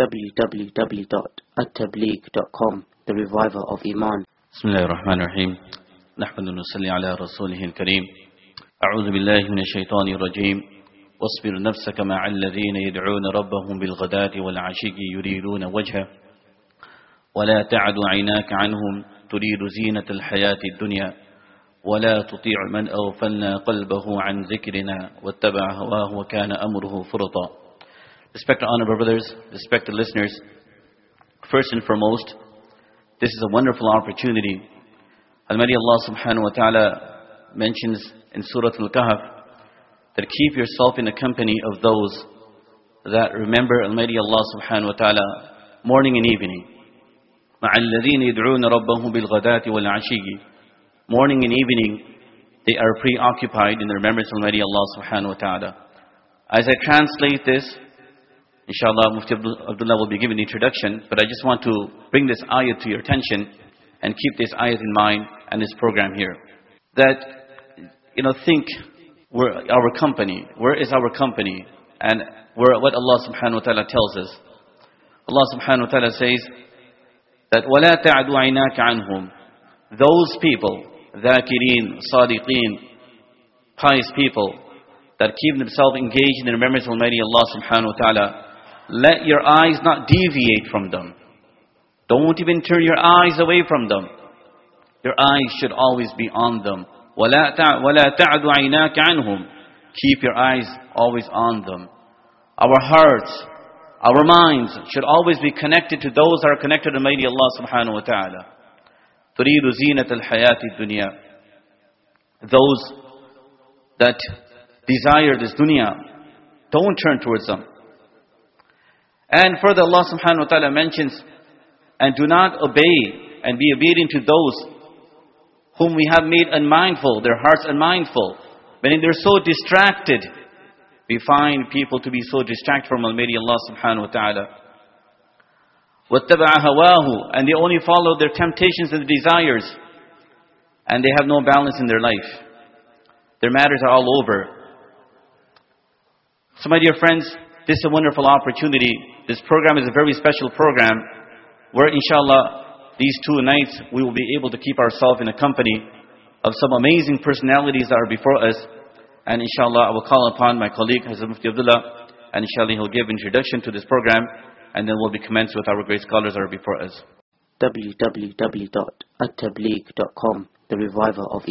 www.attableek.com The Reviver of Iman. بسم الله الرحمن الرحيم نحمد ونصلي على رسوله الكريم. أعوذ بالله من الشيطان الرجيم. واصبر نفسك مع الذين يدعون ربهم بالغداة والعشي يريدون وجهه. ولا تعد عيناك عنهم تريد زينة الحياة الدنيا. ولا تطيع من أغفلنا قلبه عن ذكرنا واتبع هواه وكان أمره فرطا. Respected honorable brothers, respected listeners, first and foremost, this is a wonderful opportunity. Almighty Allah subhanahu wa ta'ala mentions in Surah Al-Kahf that keep yourself in the company of those that remember Almighty Allah subhanahu wa ta'ala morning and evening. مع الذين يدعون ربهم بالغداة والعشي Morning and evening, they are preoccupied in the remembrance of Almighty Allah subhanahu wa ta'ala. As I translate this, inshallah Mufti Abdullah will be giving the introduction, but I just want to bring this ayat to your attention and keep this ayat in mind and this program here. That, you know, think, where our company, where is our company? And where, what Allah subhanahu wa ta'ala tells us. Allah subhanahu wa ta'ala says, that وَلَا تَعْدُ عَيْنَاكَ عَنْهُمْ Those people, ذاكرين, صادقين, pious people, that keep themselves engaged in the remembrance of Almighty Allah subhanahu wa ta'ala, let your eyes not deviate from them. Don't even turn your eyes away from them. Your eyes should always be on them. وَلَا تَعْدُ عَيْنَاكَ عَنْهُمْ Keep your eyes always on them. Our hearts, our minds should always be connected to those that are connected to Almighty Allah subhanahu wa ta'ala. تريد زينة الحياة الدنيا Those that desire this dunya, don't turn towards them. And further Allah subhanahu wa ta'ala mentions, and do not obey and be obedient to those whom we have made unmindful, their hearts unmindful. Meaning they're so distracted. We find people to be so distracted from Almighty Allah subhanahu wa ta'ala. وَاتَّبَعَ هَوَاهُ And they only follow their temptations and desires. And they have no balance in their life. Their matters are all over. So my dear friends, this is a wonderful opportunity. This program is a very special program where inshallah these two nights we will be able to keep ourselves in the company of some amazing personalities that are before us. And inshallah I will call upon my colleague Hazrat Mufti Abdullah and inshallah he'll give introduction to this program and then we'll be commenced with our great scholars that are before us. www.attablig.com The Reviver of